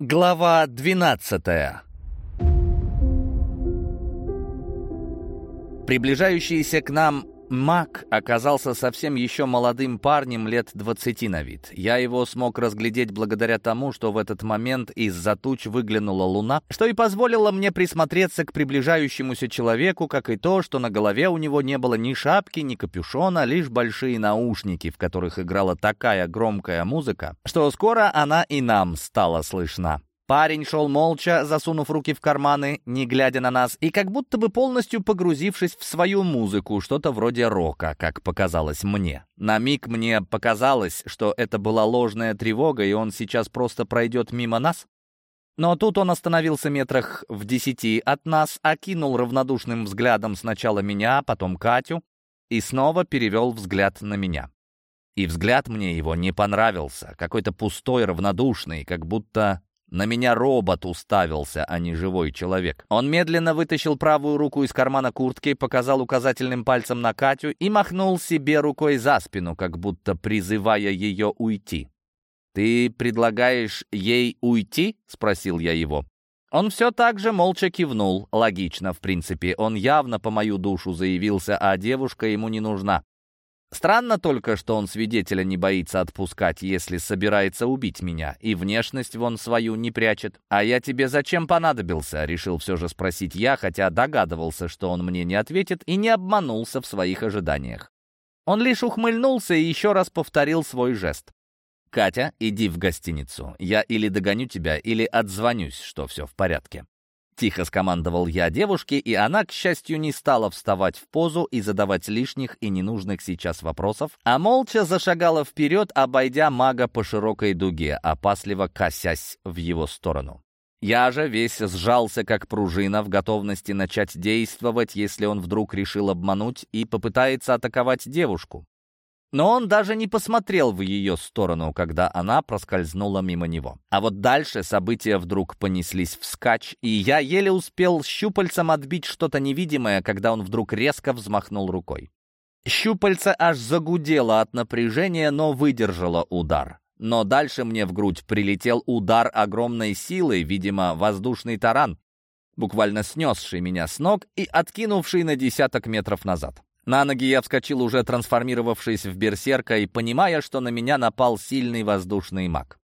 Глава 12 Приближающийся к нам Мак оказался совсем еще молодым парнем лет двадцати на вид. Я его смог разглядеть благодаря тому, что в этот момент из-за туч выглянула луна, что и позволило мне присмотреться к приближающемуся человеку, как и то, что на голове у него не было ни шапки, ни капюшона, лишь большие наушники, в которых играла такая громкая музыка, что скоро она и нам стала слышна. Парень шел молча, засунув руки в карманы, не глядя на нас, и как будто бы полностью погрузившись в свою музыку, что-то вроде рока, как показалось мне. На миг мне показалось, что это была ложная тревога, и он сейчас просто пройдет мимо нас. Но тут он остановился метрах в десяти от нас, окинул равнодушным взглядом сначала меня, потом Катю, и снова перевел взгляд на меня. И взгляд мне его не понравился, какой-то пустой, равнодушный, как будто на меня робот уставился, а не живой человек. Он медленно вытащил правую руку из кармана куртки, показал указательным пальцем на Катю и махнул себе рукой за спину, как будто призывая ее уйти. «Ты предлагаешь ей уйти?» — спросил я его. Он все так же молча кивнул. Логично, в принципе. Он явно по мою душу заявился, а девушка ему не нужна. Странно только, что он свидетеля не боится отпускать, если собирается убить меня, и внешность вон свою не прячет. «А я тебе зачем понадобился?» — решил все же спросить я, хотя догадывался, что он мне не ответит, и не обманулся в своих ожиданиях. Он лишь ухмыльнулся и еще раз повторил свой жест. «Катя, иди в гостиницу. Я или догоню тебя, или отзвонюсь, что все в порядке». Тихо скомандовал я девушке, и она, к счастью, не стала вставать в позу и задавать лишних и ненужных сейчас вопросов, а молча зашагала вперед, обойдя мага по широкой дуге, опасливо косясь в его сторону. Я же весь сжался, как пружина, в готовности начать действовать, если он вдруг решил обмануть и попытается атаковать девушку. Но он даже не посмотрел в ее сторону, когда она проскользнула мимо него. А вот дальше события вдруг понеслись вскачь, и я еле успел щупальцем отбить что-то невидимое, когда он вдруг резко взмахнул рукой. Щупальце аж загудело от напряжения, но выдержало удар. Но дальше мне в грудь прилетел удар огромной силой, видимо, воздушный таран, буквально снесший меня с ног и откинувший на десяток метров назад. На ноги я вскочил, уже трансформировавшись в берсерка и понимая, что на меня напал сильный воздушный маг.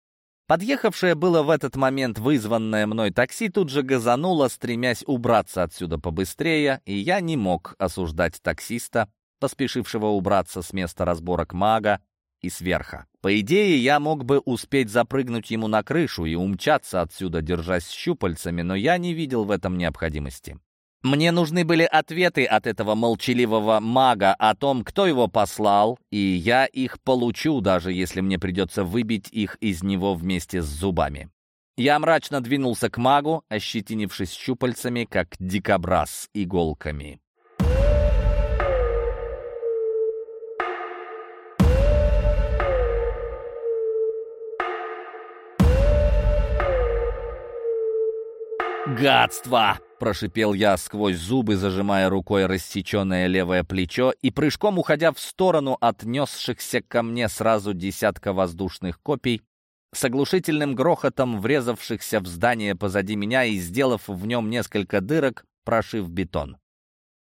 Подъехавшее было в этот момент вызванное мной такси тут же газануло, стремясь убраться отсюда побыстрее, и я не мог осуждать таксиста, поспешившего убраться с места разборок мага и сверха. По идее, я мог бы успеть запрыгнуть ему на крышу и умчаться отсюда, держась щупальцами, но я не видел в этом необходимости. Мне нужны были ответы от этого молчаливого мага о том, кто его послал, и я их получу, даже если мне придется выбить их из него вместе с зубами. Я мрачно двинулся к магу, ощетинившись щупальцами, как дикобраз иголками. «Гадство!» — прошипел я сквозь зубы, зажимая рукой рассеченное левое плечо и прыжком уходя в сторону от несшихся ко мне сразу десятка воздушных копий, с оглушительным грохотом врезавшихся в здание позади меня и сделав в нем несколько дырок, прошив бетон.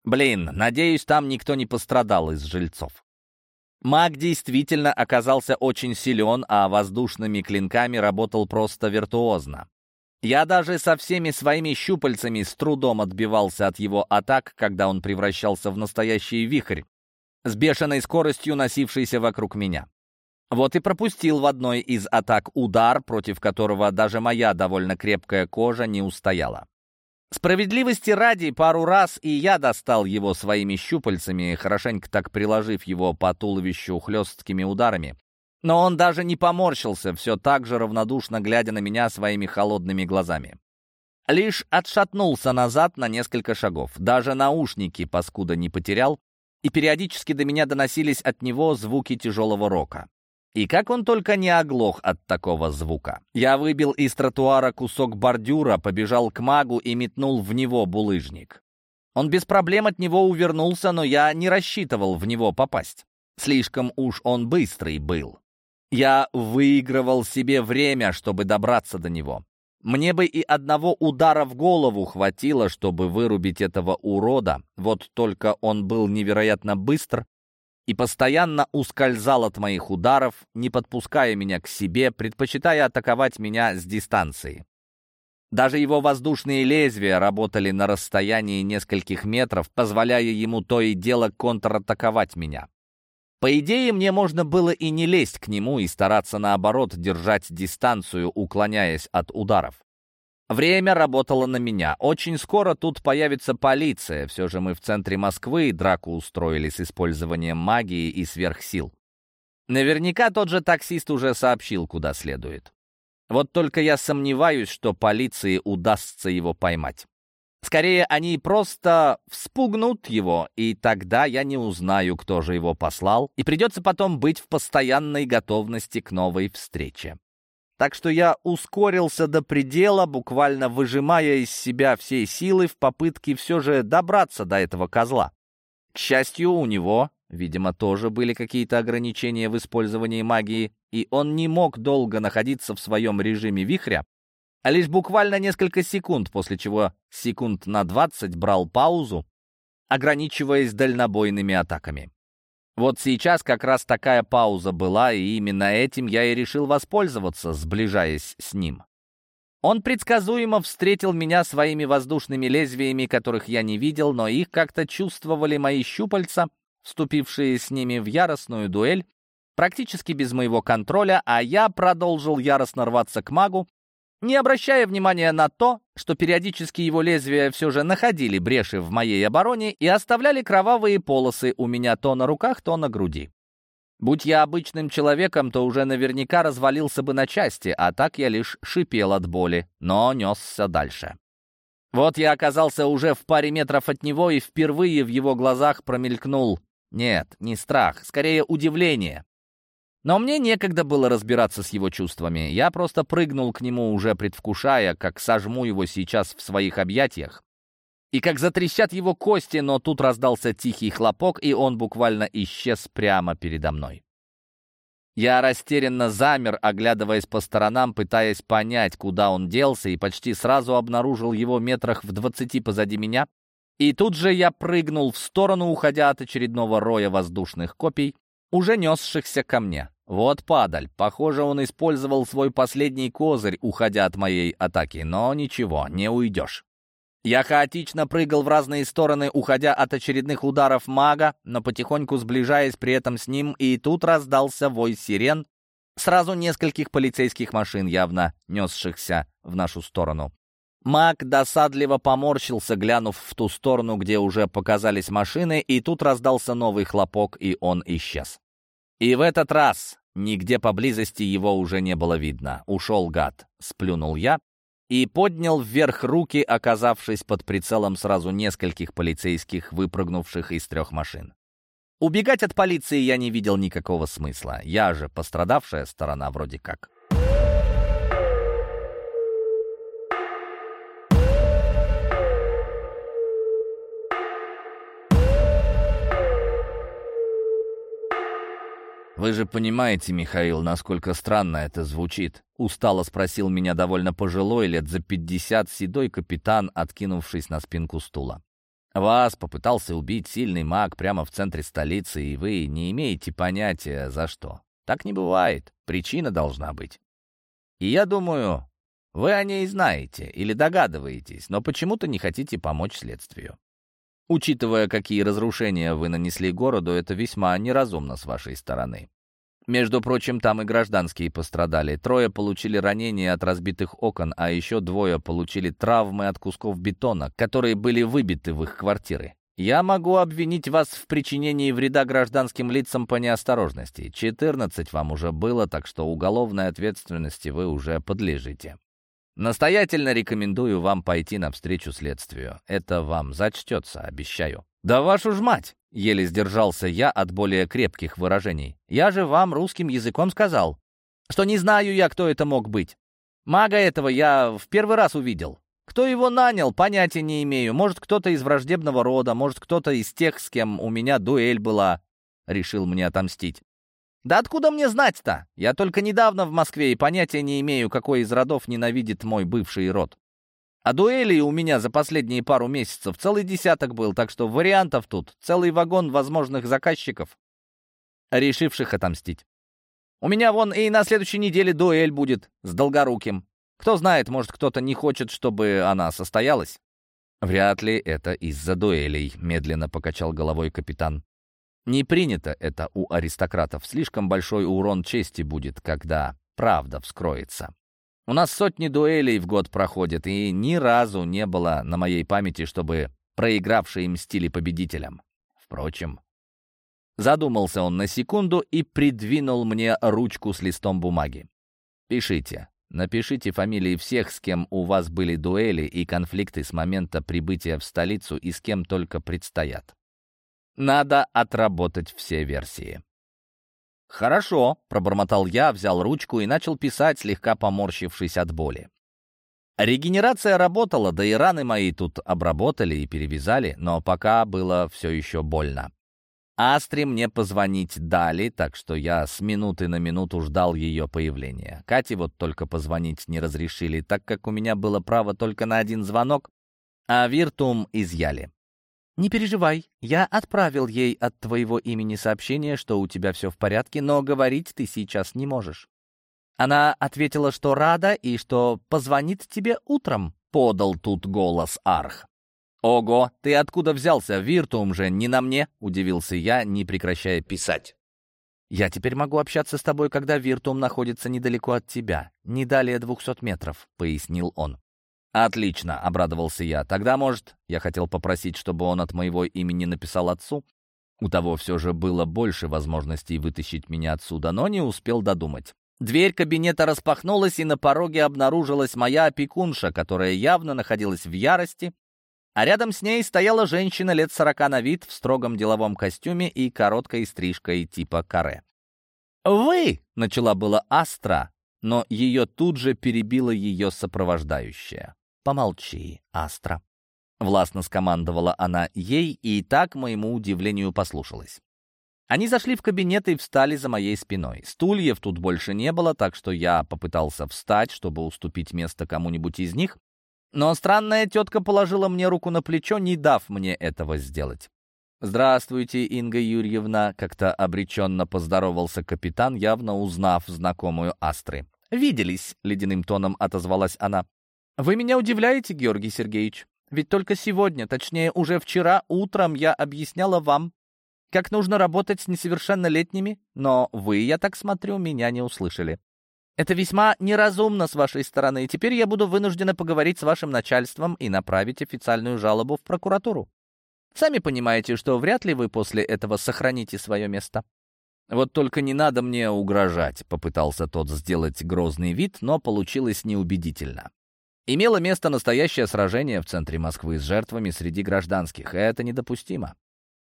Блин, надеюсь, там никто не пострадал из жильцов. Маг действительно оказался очень силен, а воздушными клинками работал просто виртуозно. Я даже со всеми своими щупальцами с трудом отбивался от его атак, когда он превращался в настоящий вихрь, с бешеной скоростью носившийся вокруг меня. Вот и пропустил в одной из атак удар, против которого даже моя довольно крепкая кожа не устояла. Справедливости ради, пару раз и я достал его своими щупальцами, хорошенько так приложив его по туловищу хлесткими ударами. Но он даже не поморщился, все так же равнодушно глядя на меня своими холодными глазами. Лишь отшатнулся назад на несколько шагов. Даже наушники паскуда не потерял, и периодически до меня доносились от него звуки тяжелого рока. И как он только не оглох от такого звука. Я выбил из тротуара кусок бордюра, побежал к магу и метнул в него булыжник. Он без проблем от него увернулся, но я не рассчитывал в него попасть. Слишком уж он быстрый был. Я выигрывал себе время, чтобы добраться до него. Мне бы и одного удара в голову хватило, чтобы вырубить этого урода, вот только он был невероятно быстр и постоянно ускользал от моих ударов, не подпуская меня к себе, предпочитая атаковать меня с дистанции. Даже его воздушные лезвия работали на расстоянии нескольких метров, позволяя ему то и дело контратаковать меня. По идее, мне можно было и не лезть к нему и стараться, наоборот, держать дистанцию, уклоняясь от ударов. Время работало на меня. Очень скоро тут появится полиция. Все же мы в центре Москвы драку устроили с использованием магии и сверхсил. Наверняка тот же таксист уже сообщил, куда следует. Вот только я сомневаюсь, что полиции удастся его поймать. Скорее, они просто вспугнут его, и тогда я не узнаю, кто же его послал, и придется потом быть в постоянной готовности к новой встрече. Так что я ускорился до предела, буквально выжимая из себя все силы в попытке все же добраться до этого козла. К счастью, у него, видимо, тоже были какие-то ограничения в использовании магии, и он не мог долго находиться в своем режиме вихря, а лишь буквально несколько секунд, после чего секунд на 20 брал паузу, ограничиваясь дальнобойными атаками. Вот сейчас как раз такая пауза была, и именно этим я и решил воспользоваться, сближаясь с ним. Он предсказуемо встретил меня своими воздушными лезвиями, которых я не видел, но их как-то чувствовали мои щупальца, вступившие с ними в яростную дуэль, практически без моего контроля, а я продолжил яростно рваться к магу, не обращая внимания на то, что периодически его лезвия все же находили бреши в моей обороне и оставляли кровавые полосы у меня то на руках, то на груди. Будь я обычным человеком, то уже наверняка развалился бы на части, а так я лишь шипел от боли, но несся дальше. Вот я оказался уже в паре метров от него, и впервые в его глазах промелькнул... Нет, не страх, скорее удивление. Но мне некогда было разбираться с его чувствами. Я просто прыгнул к нему, уже предвкушая, как сожму его сейчас в своих объятиях. И как затрещат его кости, но тут раздался тихий хлопок, и он буквально исчез прямо передо мной. Я растерянно замер, оглядываясь по сторонам, пытаясь понять, куда он делся, и почти сразу обнаружил его метрах в двадцати позади меня. И тут же я прыгнул в сторону, уходя от очередного роя воздушных копий, уже несшихся ко мне. Вот падаль. Похоже, он использовал свой последний козырь, уходя от моей атаки. Но ничего, не уйдешь. Я хаотично прыгал в разные стороны, уходя от очередных ударов мага, но потихоньку сближаясь при этом с ним, и тут раздался вой сирен, сразу нескольких полицейских машин, явно несшихся в нашу сторону. Маг досадливо поморщился, глянув в ту сторону, где уже показались машины, и тут раздался новый хлопок, и он исчез. И в этот раз нигде поблизости его уже не было видно. Ушел гад, сплюнул я и поднял вверх руки, оказавшись под прицелом сразу нескольких полицейских, выпрыгнувших из трех машин. Убегать от полиции я не видел никакого смысла. Я же пострадавшая сторона вроде как. «Вы же понимаете, Михаил, насколько странно это звучит?» Устало спросил меня довольно пожилой, лет за пятьдесят, седой капитан, откинувшись на спинку стула. «Вас попытался убить сильный маг прямо в центре столицы, и вы не имеете понятия, за что. Так не бывает. Причина должна быть. И я думаю, вы о ней знаете или догадываетесь, но почему-то не хотите помочь следствию. Учитывая, какие разрушения вы нанесли городу, это весьма неразумно с вашей стороны. Между прочим, там и гражданские пострадали. Трое получили ранения от разбитых окон, а еще двое получили травмы от кусков бетона, которые были выбиты в их квартиры. Я могу обвинить вас в причинении вреда гражданским лицам по неосторожности. 14 вам уже было, так что уголовной ответственности вы уже подлежите. Настоятельно рекомендую вам пойти навстречу следствию. Это вам зачтется, обещаю». «Да вашу ж мать!» — еле сдержался я от более крепких выражений. «Я же вам русским языком сказал, что не знаю я, кто это мог быть. Мага этого я в первый раз увидел. Кто его нанял, понятия не имею. Может, кто-то из враждебного рода, может, кто-то из тех, с кем у меня дуэль была. Решил мне отомстить. «Да откуда мне знать-то? Я только недавно в Москве и понятия не имею, какой из родов ненавидит мой бывший род. А дуэлей у меня за последние пару месяцев целый десяток был, так что вариантов тут целый вагон возможных заказчиков, решивших отомстить. У меня вон и на следующей неделе дуэль будет с Долгоруким. Кто знает, может, кто-то не хочет, чтобы она состоялась?» «Вряд ли это из-за дуэлей», — медленно покачал головой капитан. Не принято это у аристократов. Слишком большой урон чести будет, когда правда вскроется. У нас сотни дуэлей в год проходят, и ни разу не было на моей памяти, чтобы проигравшие мстили победителям. Впрочем, задумался он на секунду и придвинул мне ручку с листом бумаги. «Пишите. Напишите фамилии всех, с кем у вас были дуэли и конфликты с момента прибытия в столицу и с кем только предстоят. Надо отработать все версии. «Хорошо», — пробормотал я, взял ручку и начал писать, слегка поморщившись от боли. Регенерация работала, да и раны мои тут обработали и перевязали, но пока было все еще больно. Астре мне позвонить дали, так что я с минуты на минуту ждал ее появления. Кате вот только позвонить не разрешили, так как у меня было право только на один звонок, а Виртум изъяли. «Не переживай, я отправил ей от твоего имени сообщение, что у тебя все в порядке, но говорить ты сейчас не можешь». Она ответила, что рада и что позвонит тебе утром, подал тут голос Арх. «Ого, ты откуда взялся? Виртуум же не на мне!» — удивился я, не прекращая писать. «Я теперь могу общаться с тобой, когда Виртуум находится недалеко от тебя, не далее двухсот метров», — пояснил он. «Отлично», — обрадовался я. «Тогда, может, я хотел попросить, чтобы он от моего имени написал отцу?» У того все же было больше возможностей вытащить меня отсюда, но не успел додумать. Дверь кабинета распахнулась, и на пороге обнаружилась моя опекунша, которая явно находилась в ярости, а рядом с ней стояла женщина лет сорока на вид в строгом деловом костюме и короткой стрижкой типа каре. «Вы!» — начала была Астра, но ее тут же перебила ее сопровождающая. «Помолчи, Астра». Властно скомандовала она ей и так, моему удивлению, послушалась. Они зашли в кабинет и встали за моей спиной. Стульев тут больше не было, так что я попытался встать, чтобы уступить место кому-нибудь из них, но странная тетка положила мне руку на плечо, не дав мне этого сделать. «Здравствуйте, Инга Юрьевна», — как-то обреченно поздоровался капитан, явно узнав знакомую Астры. «Виделись», — ледяным тоном отозвалась она. «Вы меня удивляете, Георгий Сергеевич. Ведь только сегодня, точнее, уже вчера утром я объясняла вам, как нужно работать с несовершеннолетними, но вы, я так смотрю, меня не услышали. Это весьма неразумно с вашей стороны, и теперь я буду вынуждена поговорить с вашим начальством и направить официальную жалобу в прокуратуру. Сами понимаете, что вряд ли вы после этого сохраните свое место. «Вот только не надо мне угрожать», — попытался тот сделать грозный вид, но получилось неубедительно. Имело место настоящее сражение в центре Москвы с жертвами среди гражданских, и это недопустимо.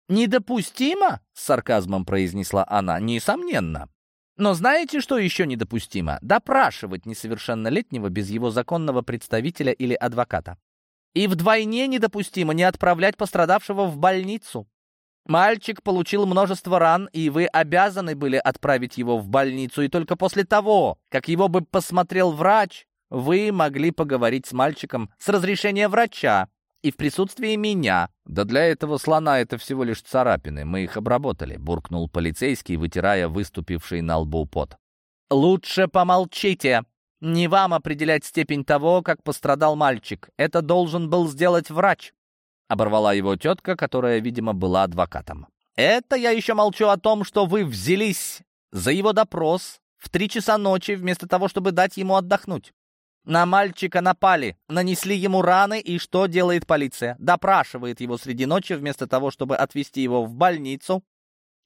«Недопустимо?» — с сарказмом произнесла она. «Несомненно. Но знаете, что еще недопустимо? Допрашивать несовершеннолетнего без его законного представителя или адвоката. И вдвойне недопустимо не отправлять пострадавшего в больницу. Мальчик получил множество ран, и вы обязаны были отправить его в больницу, и только после того, как его бы посмотрел врач, вы могли поговорить с мальчиком с разрешения врача и в присутствии меня. Да для этого слона это всего лишь царапины, мы их обработали, буркнул полицейский, вытирая выступивший на лбу пот. Лучше помолчите. Не вам определять степень того, как пострадал мальчик. Это должен был сделать врач. Оборвала его тетка, которая, видимо, была адвокатом. «Это я еще молчу о том, что вы взялись за его допрос в три часа ночи, вместо того, чтобы дать ему отдохнуть. На мальчика напали, нанесли ему раны, и что делает полиция? Допрашивает его среди ночи, вместо того, чтобы отвезти его в больницу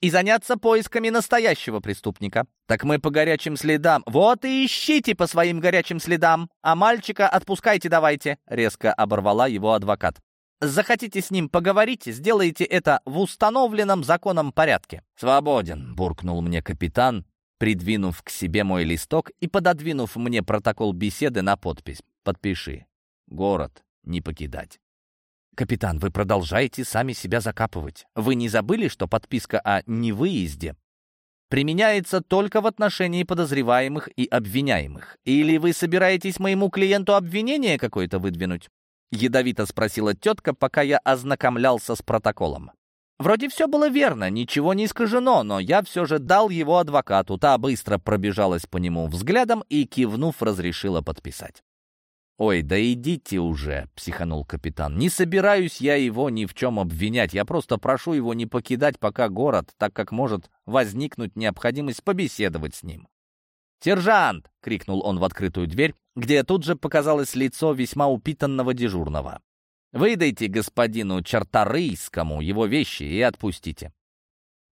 и заняться поисками настоящего преступника. Так мы по горячим следам. Вот и ищите по своим горячим следам, а мальчика отпускайте давайте», — резко оборвала его адвокат. Захотите с ним поговорить, сделайте это в установленном законом порядке». «Свободен», — буркнул мне капитан, придвинув к себе мой листок и пододвинув мне протокол беседы на подпись. «Подпиши. Город не покидать». «Капитан, вы продолжаете сами себя закапывать. Вы не забыли, что подписка о невыезде применяется только в отношении подозреваемых и обвиняемых. Или вы собираетесь моему клиенту обвинение какое-то выдвинуть?» Ядовито спросила тетка, пока я ознакомлялся с протоколом. Вроде все было верно, ничего не искажено, но я все же дал его адвокату. Та быстро пробежалась по нему взглядом и, кивнув, разрешила подписать. «Ой, да идите уже», — психанул капитан. «Не собираюсь я его ни в чем обвинять. Я просто прошу его не покидать пока город, так как может возникнуть необходимость побеседовать с ним». «Сержант!» — крикнул он в открытую дверь, где тут же показалось лицо весьма упитанного дежурного. «Выдайте господину Чарторийскому его вещи и отпустите».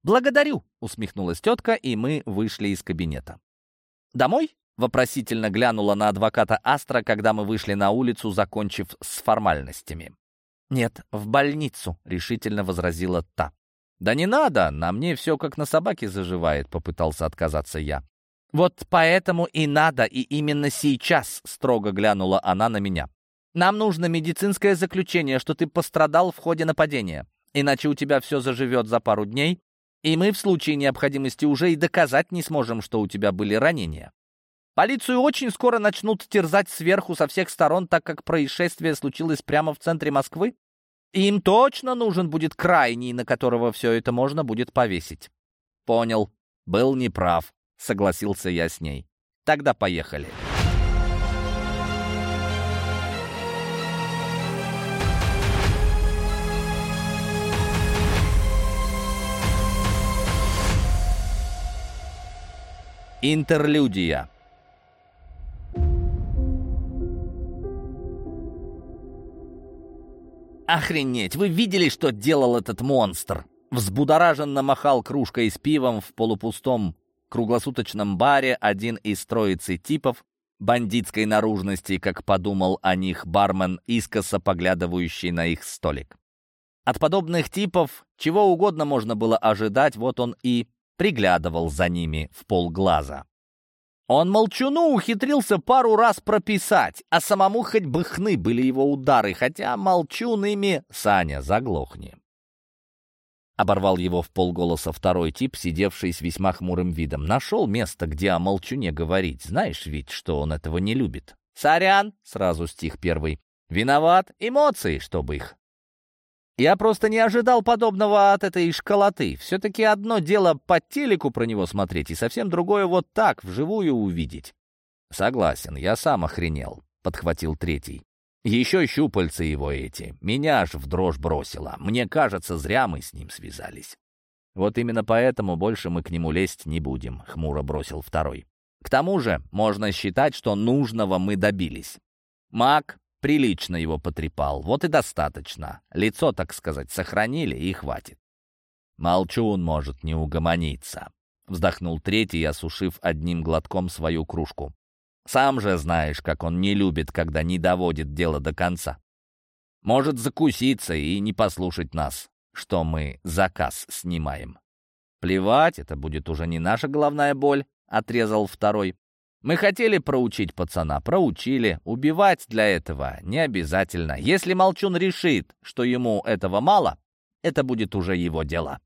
«Благодарю!» — усмехнулась тетка, и мы вышли из кабинета. «Домой?» — вопросительно глянула на адвоката Астра, когда мы вышли на улицу, закончив с формальностями. «Нет, в больницу», — решительно возразила та. «Да не надо, на мне все как на собаке заживает», — попытался отказаться я. «Вот поэтому и надо, и именно сейчас», — строго глянула она на меня. «Нам нужно медицинское заключение, что ты пострадал в ходе нападения, иначе у тебя все заживет за пару дней, и мы в случае необходимости уже и доказать не сможем, что у тебя были ранения. Полицию очень скоро начнут терзать сверху со всех сторон, так как происшествие случилось прямо в центре Москвы, и им точно нужен будет крайний, на которого все это можно будет повесить». «Понял. Был неправ», — согласился я с ней. «Тогда поехали». Интерлюдия. «Охренеть! Вы видели, что делал этот монстр?» Взбудораженно махал кружкой с пивом в полупустом круглосуточном баре один из троицы типов бандитской наружности, как подумал о них бармен, искоса поглядывающий на их столик. От подобных типов чего угодно можно было ожидать, вот он и приглядывал за ними в полглаза. Он молчуну ухитрился пару раз прописать, а самому хоть бы хны были его удары, хотя молчун ими «Саня, заглохни». Оборвал его в полголоса второй тип, сидевший с весьма хмурым видом. Нашел место, где о молчуне говорить. Знаешь ведь, что он этого не любит. «Сорян!» — сразу стих первый. «Виноват! Эмоции, чтобы их!» Я просто не ожидал подобного от этой школоты. Все-таки одно дело по телеку про него смотреть, и совсем другое вот так, вживую увидеть. «Согласен, я сам охренел», — подхватил третий. Еще щупальца его эти. Меня аж в дрожь бросило. Мне кажется, зря мы с ним связались. Вот именно поэтому больше мы к нему лезть не будем, хмуро бросил второй. К тому же, можно считать, что нужного мы добились. Маг прилично его потрепал, вот и достаточно. Лицо, так сказать, сохранили и хватит. Молчун может не угомониться. Вздохнул третий, осушив одним глотком свою кружку. Сам же знаешь, как он не любит, когда не доводит дело до конца. Может закуситься и не послушать нас, что мы заказ снимаем. Плевать, это будет уже не наша головная боль, отрезал второй. Мы хотели проучить пацана, проучили. Убивать для этого не обязательно. Если Молчун решит, что ему этого мало, это будет уже его дело.